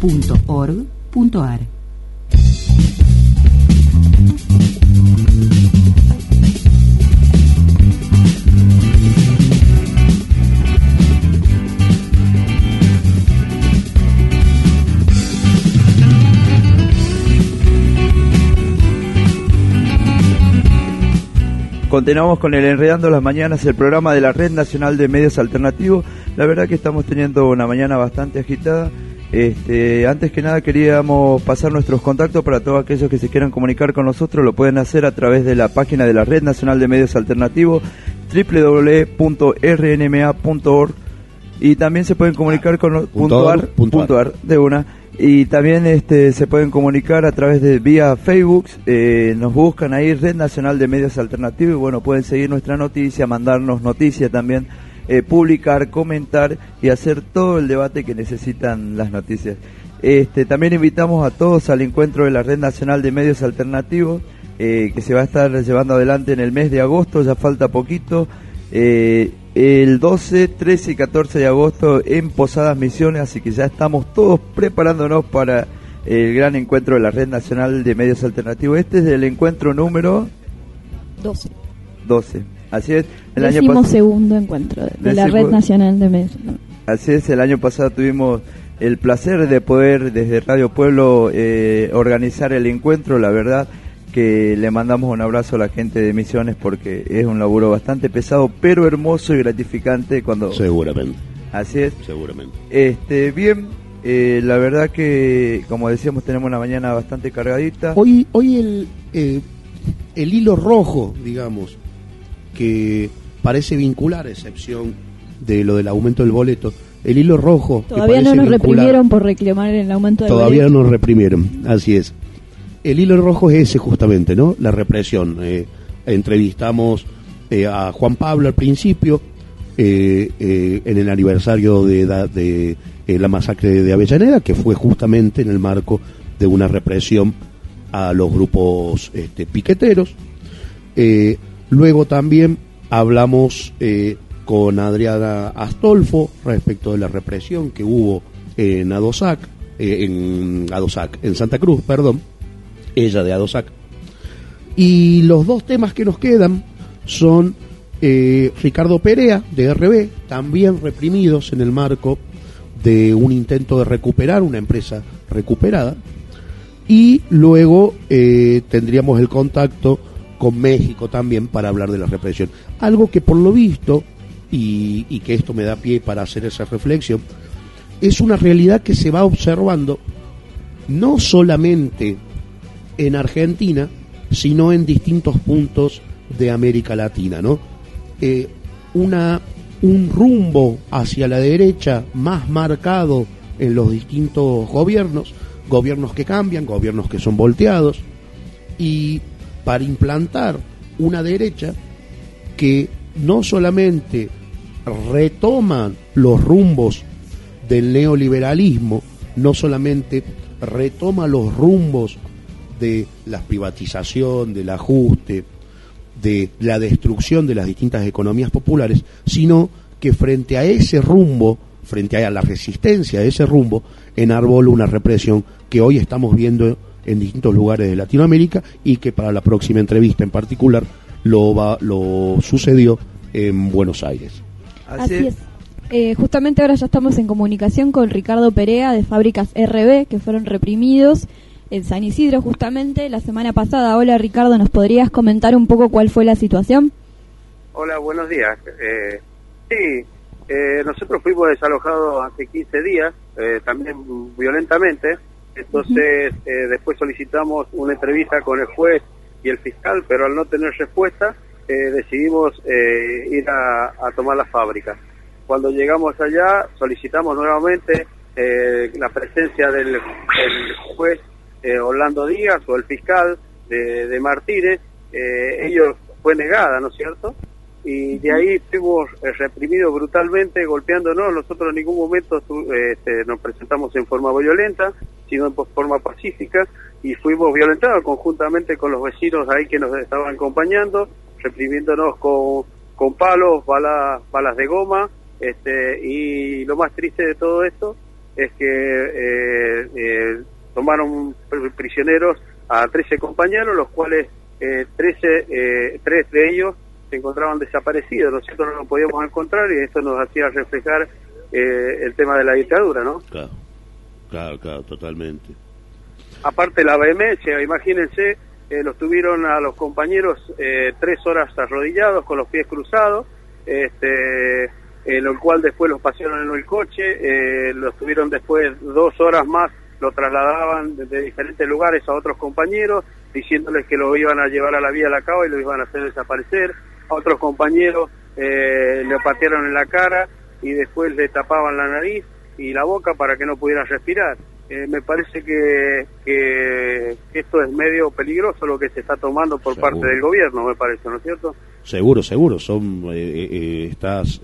www.rnma.org.ar Continuamos con el Enredando las Mañanas, el programa de la Red Nacional de Medios Alternativos. La verdad que estamos teniendo una mañana bastante agitada. Este, antes que nada queríamos pasar nuestros contactos para todos aquellos que se quieran comunicar con nosotros. Lo pueden hacer a través de la página de la Red Nacional de Medios Alternativos www.rnma.org y también se pueden comunicar con punto ar, org, punto punto ar, de una. Y también este se pueden comunicar a través de vía Facebook. Eh, nos buscan ahí Red Nacional de Medios Alternativos. Y bueno pueden seguir nuestra noticia mandarnos noticia también eh, publicar comentar y hacer todo el debate que necesitan las noticias este también invitamos a todos al encuentro de la Red Nacional de Medios Alternativos eh, que se va a estar llevando adelante en el mes de agosto ya falta poquito eh, el 12, 13 y 14 de agosto en Posadas Misiones, así que ya estamos todos preparándonos para el gran encuentro de la Red Nacional de Medios Alternativos. Este es el encuentro número 12. 12. Así es, el año Décimo pasado. segundo encuentro de, de la Red Nacional de Medios. Así es, el año pasado tuvimos el placer de poder desde Radio Pueblo eh, organizar el encuentro, la verdad que le mandamos un abrazo a la gente de Misiones porque es un laburo bastante pesado, pero hermoso y gratificante cuando... Seguramente, Así es. seguramente. Este, bien, eh, la verdad que, como decíamos, tenemos una mañana bastante cargadita. Hoy, hoy el, eh, el hilo rojo, digamos, que parece vincular, a excepción de lo del aumento del boleto, el hilo rojo. que Todavía no parece nos vincular- reprimieron por reclamar el aumento del Todavía boleto. no nos reprimieron, así es. El hilo rojo es ese justamente, ¿no? La represión. Eh, entrevistamos eh, a Juan Pablo al principio, eh, eh, en el aniversario de, eh, la masacre de Avellaneda, que fue justamente en el marco de una represión a los grupos este, piqueteros. Luego también hablamos eh, con Adriana Astolfo respecto de la represión que hubo en Adosac, eh, en Adosac, en Santa Cruz, perdón, ella de Adosac. Y los dos temas que nos quedan son eh, Ricardo Perea, de RB, también reprimidos en el marco de un intento de recuperar una empresa recuperada. Y luego eh, tendríamos el contacto con México también para hablar de la represión. Algo que por lo visto, y, y que esto me da pie para hacer esa reflexión, es una realidad que se va observando no solamente en Argentina, sino en distintos puntos de América Latina, ¿no? Eh, una, un rumbo hacia la derecha más marcado en los distintos gobiernos, gobiernos que cambian, gobiernos que son volteados, y para implantar una derecha que no solamente retoma los rumbos del neoliberalismo, no solamente retoma los rumbos de la privatización, del ajuste, de la destrucción de las distintas economías populares, sino que frente a ese rumbo, frente a la resistencia a ese rumbo, enarbola una represión que hoy estamos viendo en distintos lugares de Latinoamérica y que para la próxima entrevista en particular lo, va, lo sucedió en Buenos Aires. Así es. Eh, justamente ahora ya estamos en comunicación con Ricardo Perea de Fábricas RB, que fueron reprimidos en San Isidro justamente la semana pasada. Hola Ricardo, ¿nos podrías comentar un poco cuál fue la situación? Hola, buenos días. Eh, sí, eh, nosotros fuimos desalojados hace 15 días, eh, también violentamente. Entonces, eh, después solicitamos una entrevista con el juez y el fiscal, pero al no tener respuesta, eh, decidimos eh, ir a, a tomar la fábrica. Cuando llegamos allá, solicitamos nuevamente eh, la presencia del, del juez eh, Orlando Díaz o el fiscal de, de Martínez, ellos fue negada, ¿no es cierto? Y de ahí fuimos eh, reprimidos brutalmente, golpeándonos. Nosotros en ningún momento eh, este, nos presentamos en forma violenta, sino en forma pacífica, y fuimos violentados conjuntamente con los vecinos ahí que nos estaban acompañando, reprimiéndonos con, con palos, balas, balas de goma, este, y lo más triste de todo esto es que eh, eh, tomaron pr- prisioneros a 13 compañeros, los cuales eh, 13, eh, tres de ellos se encontraban desaparecidos, nosotros no los podíamos encontrar y esto nos hacía reflejar eh, el tema de la dictadura, ¿no? Claro, claro, claro, totalmente. Aparte la vehemencia, imagínense, eh, los tuvieron a los compañeros eh, tres horas arrodillados con los pies cruzados, este, lo cual después los pasearon en el coche, eh, los tuvieron después dos horas más, lo trasladaban desde diferentes lugares a otros compañeros, diciéndoles que lo iban a llevar a la vía de la cava y lo iban a hacer desaparecer, a otros compañeros eh, le patearon en la cara y después le tapaban la nariz y la boca para que no pudiera respirar. Eh, me parece que, que esto es medio peligroso lo que se está tomando por Seguro. parte del gobierno, me parece, ¿no es cierto? Seguro, seguro, son eh, eh, eh, estas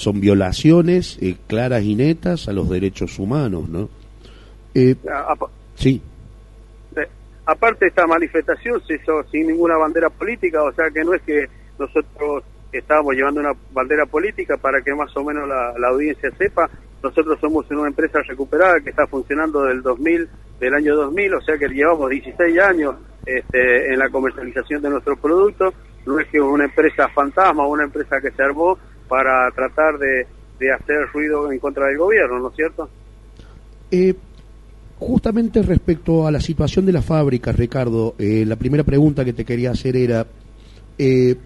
son violaciones eh, claras y netas a los derechos humanos, ¿no? A- a- sí, aparte esta manifestación se hizo sin ninguna bandera política, o sea que no es que nosotros estábamos llevando una bandera política para que más o menos la, audiencia sepa, nosotros somos una empresa recuperada que está funcionando del 2000, del año 2000, o sea que llevamos 16 años este, en la comercialización de nuestros productos, no es que una empresa fantasma, una empresa que se armó para tratar de, de hacer ruido en contra del gobierno, ¿no es cierto? Eh, justamente respecto a la situación de la fábrica, Ricardo, eh, la primera pregunta que te quería hacer era, eh,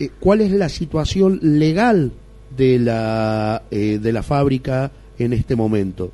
eh, ¿cuál es la situación legal de la, eh, de la fábrica en este momento?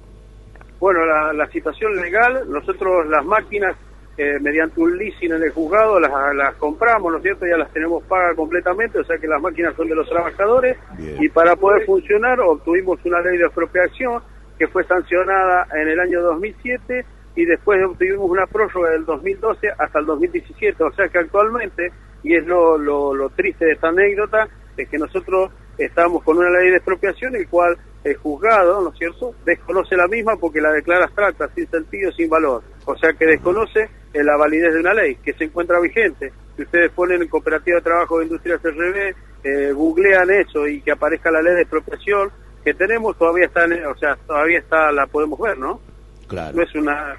Bueno, la, la situación legal, nosotros las máquinas, eh, mediante un leasing en el juzgado, las, las compramos, ¿no es cierto? Ya las tenemos pagas completamente, o sea que las máquinas son de los trabajadores. Bien. Y para poder funcionar, obtuvimos una ley de expropiación que fue sancionada en el año 2007 y después obtuvimos una prórroga del 2012 hasta el 2017. O sea que actualmente, y es lo, lo, lo triste de esta anécdota, es que nosotros estamos con una ley de expropiación, el cual el juzgado, ¿no es cierto?, desconoce la misma porque la declara abstracta, sin sentido, sin valor. O sea que desconoce eh, la validez de una ley que se encuentra vigente. Si ustedes ponen en Cooperativa de Trabajo de Industrias RB, eh, googlean eso y que aparezca la ley de expropiación que tenemos, todavía está, o sea, todavía está, la podemos ver, ¿no? Claro. No es una...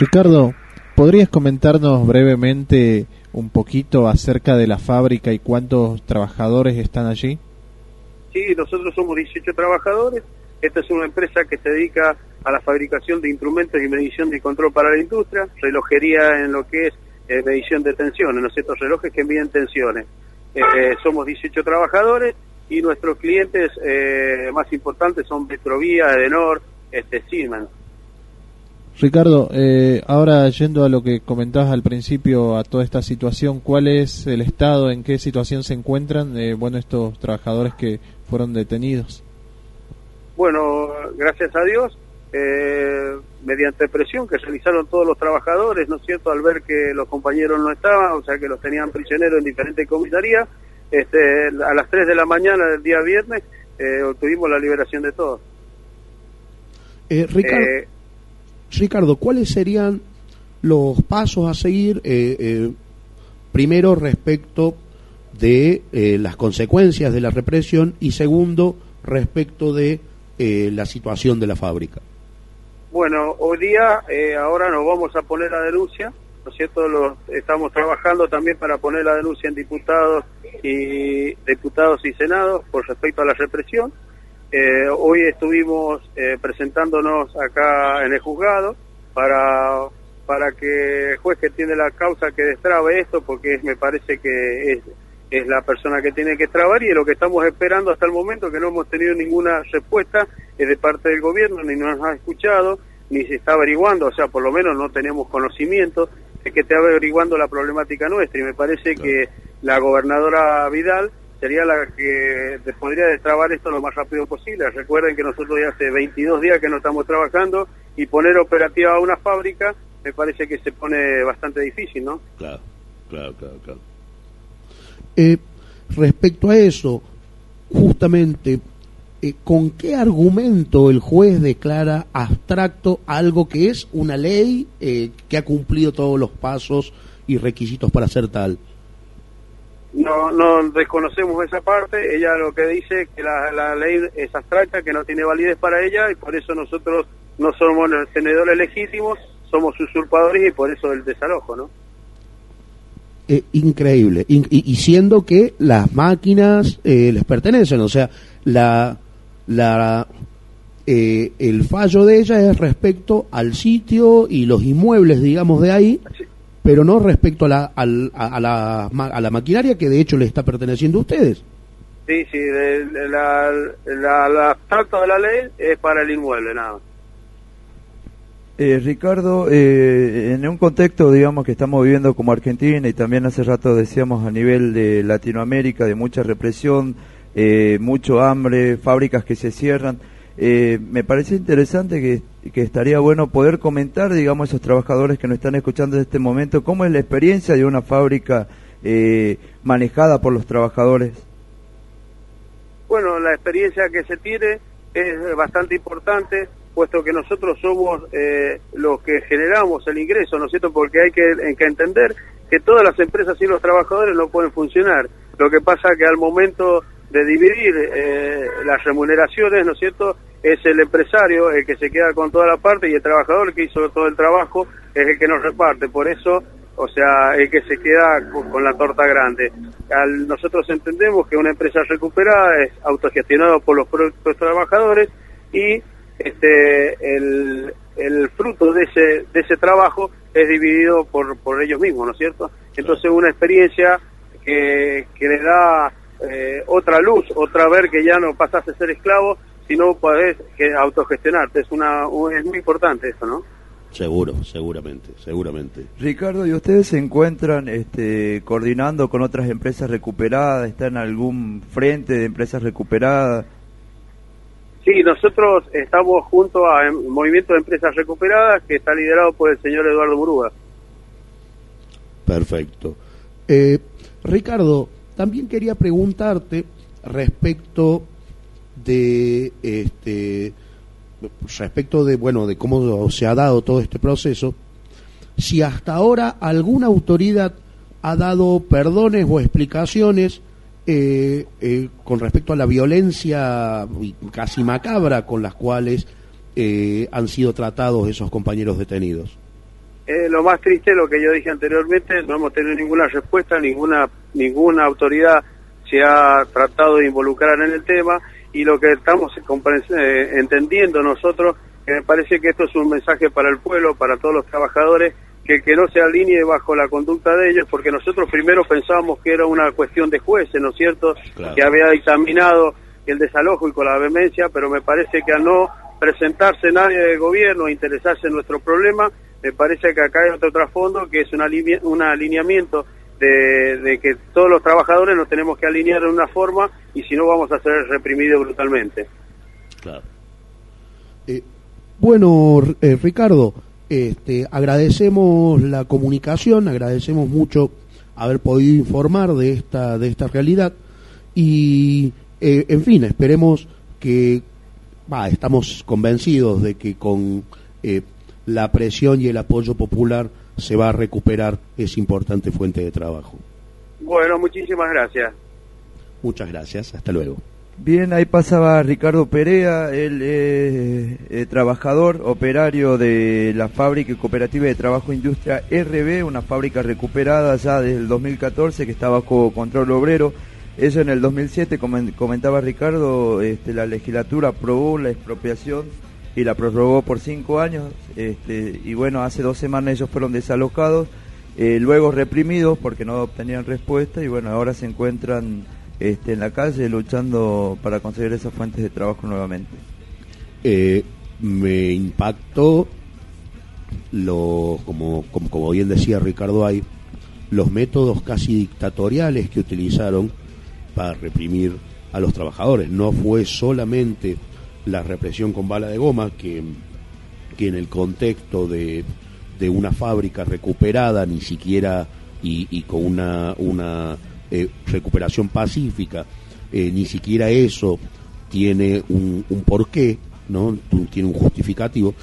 Ricardo, ¿podrías comentarnos brevemente un poquito acerca de la fábrica y cuántos trabajadores están allí? Sí, nosotros somos 18 trabajadores. Esta es una empresa que se dedica a la fabricación de instrumentos y medición de control para la industria, relojería en lo que es eh, medición de tensiones, ¿no es cierto? Relojes que miden tensiones. Eh, eh, somos 18 trabajadores y nuestros clientes eh, más importantes son Petrovía, Edenor, este, Siemens. Ricardo, eh, ahora yendo a lo que comentabas al principio, a toda esta situación, ¿cuál es el estado, en qué situación se encuentran, eh, bueno, estos trabajadores que fueron detenidos? Bueno, gracias a Dios, eh, mediante presión que realizaron todos los trabajadores, ¿no es cierto?, al ver que los compañeros no estaban, o sea, que los tenían prisioneros en diferentes comisarías, este, a las 3 de la mañana del día viernes eh, obtuvimos la liberación de todos. Eh, Ricardo, Eh, Ricardo, ¿cuáles serían los pasos a seguir? eh, eh, primero, respecto de las consecuencias de la represión y segundo, respecto de eh, la situación de la fábrica. Bueno, hoy día, ahora nos vamos a poner la denuncia, ¿no es cierto? Los, estamos trabajando también para poner la denuncia en diputados y diputados y senados por respecto a la represión. Eh, hoy estuvimos eh, presentándonos acá en el juzgado para para que el juez que tiene la causa que destrabe esto, porque es- me parece que es, es la persona que tiene que destrabar y es lo que estamos esperando hasta el momento, que no hemos tenido ninguna respuesta eh, de parte del gobierno, ni nos ha escuchado, ni se está averiguando, o sea, por lo menos no tenemos conocimiento que esté averiguando la problemática nuestra y me parece que la gobernadora Vidal sería la que podría destrabar esto lo más rápido posible. Recuerden que nosotros ya hace 22 días que no estamos trabajando y poner operativa a una fábrica me parece que se pone bastante difícil, ¿no? Claro, claro, claro, claro. Eh, respecto a eso, justamente, eh, ¿con qué argumento el juez declara abstracto algo que es una ley eh, que ha cumplido todos los pasos y requisitos para ser tal? No, no desconocemos esa parte. Ella lo que dice es que la, la ley es abstracta, que no tiene validez para ella y por eso nosotros no somos los tenedores legítimos, somos usurpadores y por eso el desalojo, ¿no? Eh, increíble. In- y, y siendo que las máquinas eh, les pertenecen, o sea, la, la, eh, el fallo de ella es respecto al sitio y los inmuebles, digamos, de ahí, pero no respecto a la, al- a, a la, ma- a la maquinaria que de hecho le está perteneciendo a ustedes. Sí, sí, de- de la, la, la de la ley es para el inmueble, nada más. Eh, Ricardo, eh, en un contexto, digamos, que estamos viviendo como Argentina y también hace rato decíamos a nivel de Latinoamérica, de mucha represión, eh, mucho hambre, fábricas que se cierran, eh, me parece interesante que, que estaría bueno poder comentar, digamos, a esos trabajadores que nos están escuchando en este momento, cómo es la experiencia de una fábrica eh, manejada por los trabajadores. Bueno, la experiencia que se tiene es bastante importante, puesto que nosotros somos eh, los que generamos el ingreso, ¿no es cierto? Porque hay que, hay que entender que todas las empresas y los trabajadores no pueden funcionar. Lo que pasa que al momento de dividir eh, las remuneraciones, ¿no es cierto? Es el empresario el que se queda con toda la parte y el trabajador que hizo todo el trabajo es el que nos reparte. Por eso o sea, el que se queda con, la torta grande. Nosotros entendemos que una empresa recuperada es autogestionada por los propios trabajadores y este el, el fruto de ese de ese trabajo es dividido por, por ellos mismos, ¿no es cierto? Entonces una experiencia que, que le da eh, otra luz, otra ver que ya no pasas a ser esclavo, sino podés que autogestionarte. Es una un- es muy importante eso, ¿no? Seguro, seguramente, seguramente. Ricardo, ¿y ustedes se encuentran este, coordinando con otras empresas recuperadas? ¿Está en algún frente de empresas recuperadas? Sí, nosotros estamos junto a em- Movimiento de Empresas Recuperadas, que está liderado por el señor Eduardo Muruga. Perfecto. Eh, Ricardo, también quería preguntarte respecto de este respecto de bueno de cómo se ha dado todo este proceso si hasta ahora alguna autoridad ha dado perdones o explicaciones eh, eh, con respecto a la violencia casi macabra con las cuales eh, han sido tratados esos compañeros detenidos. Lo más triste, lo que yo dije anteriormente, no hemos tenido ninguna respuesta, ninguna ninguna autoridad se ha tratado de involucrar en el tema y lo que estamos eh, entendiendo nosotros, que me parece que esto es un mensaje para el pueblo, para todos los trabajadores, que, que no se alinee bajo la conducta de ellos, porque nosotros primero pensábamos que era una cuestión de jueces, ¿no es cierto?, Claro. que había dictaminado el desalojo y con la vehemencia, pero me parece que al no presentarse nadie del gobierno, interesarse en nuestro problema, me parece que acá hay otro trasfondo que es un, un alineamiento de, de que todos los trabajadores nos tenemos que alinear de una forma y si no vamos a ser reprimidos brutalmente. Claro. Eh, bueno, eh, Ricardo, este, agradecemos la comunicación, agradecemos mucho haber podido informar de esta de esta realidad y, eh, en fin, esperemos que, va, estamos convencidos de que con eh, la presión y el apoyo popular se va a recuperar esa importante fuente de trabajo. Bueno, muchísimas gracias. Muchas gracias, hasta luego. Bien, ahí pasaba Ricardo Perea, él es eh, trabajador, operario de la fábrica y cooperativa de trabajo industria RB, una fábrica recuperada ya desde el 2014 que está bajo control obrero. Eso en el 2007, comen- comentaba Ricardo, este, la legislatura aprobó la expropiación y la prorrogó por cinco años. Este, y bueno, hace dos semanas ellos fueron desalojados, eh, luego reprimidos porque no obtenían respuesta y bueno, ahora se encuentran este, en la calle luchando para conseguir esas fuentes de trabajo nuevamente. Eh, me impactó lo como, como como bien decía Ricardo hay los métodos casi dictatoriales que utilizaron para reprimir a los trabajadores. No fue solamente la represión con bala de goma, que, que en el contexto de, de una fábrica recuperada, ni siquiera y, y con una, una eh, recuperación pacífica, eh, ni siquiera eso tiene un, un porqué, ¿no? tiene un justificativo,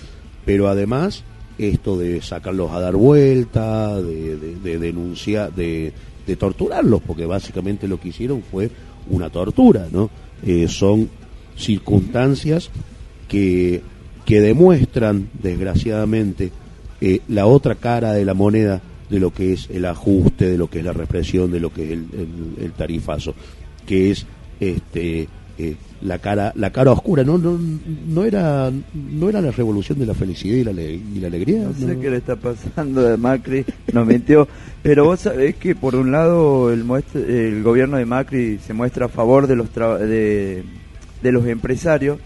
pero además esto de sacarlos a dar vuelta, de, de, de denunciar, de, de torturarlos, porque básicamente lo que hicieron fue una tortura, ¿no? Eh, son circunstancias que, que demuestran, desgraciadamente, eh, la otra cara de la moneda de lo que es el ajuste, de lo que es la represión, de lo que es el, el- el tarifazo, que es este eh, la cara la cara oscura no no no era no era la revolución de la felicidad y la, y la alegría No sé ¿no? qué le está pasando de Macri, nos mintió. Pero vos sabés que por un lado el, muestra- el gobierno de Macri se muestra a favor de los tra- de, de los empresarios,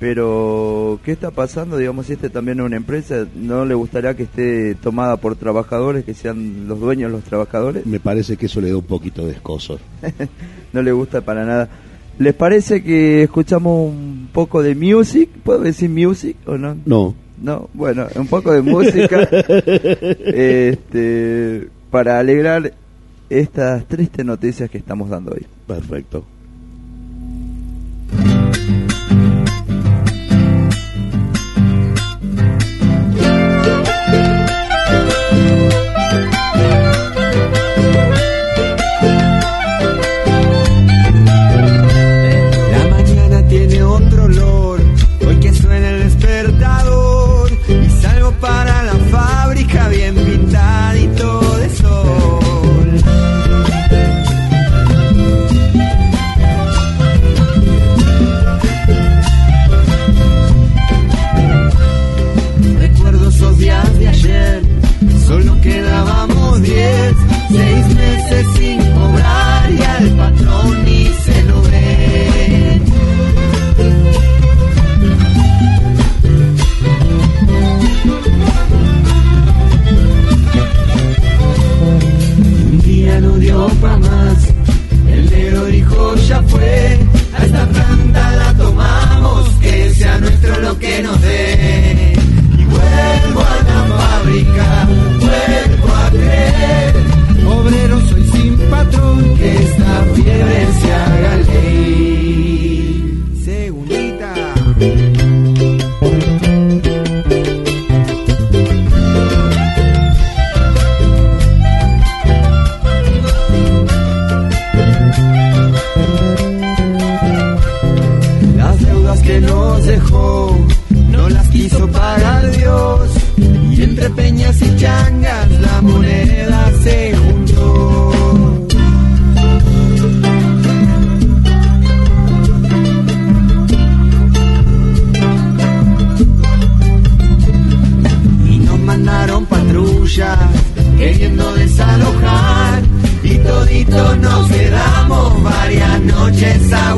pero ¿qué está pasando? Digamos, si este también es una empresa, ¿no le gustaría que esté tomada por trabajadores, que sean los dueños los trabajadores? me parece que eso le da un poquito de escozo no le gusta para nada. ¿Les parece que escuchamos un poco de music? ¿Puedo decir music o no? no No, bueno, un poco de música este, para alegrar estas tristes noticias que estamos dando hoy. perfecto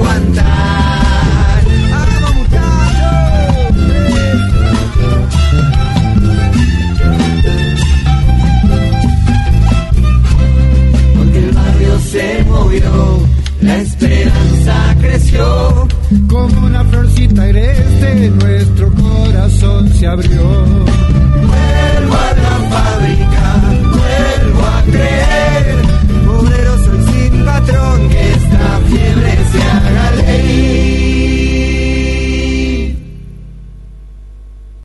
aguantar. ¡Vamos, muchachos! Porque el barrio se movió, la esperanza creció. Como una florcita agreste, nuestro corazón se abrió. Vuelvo a la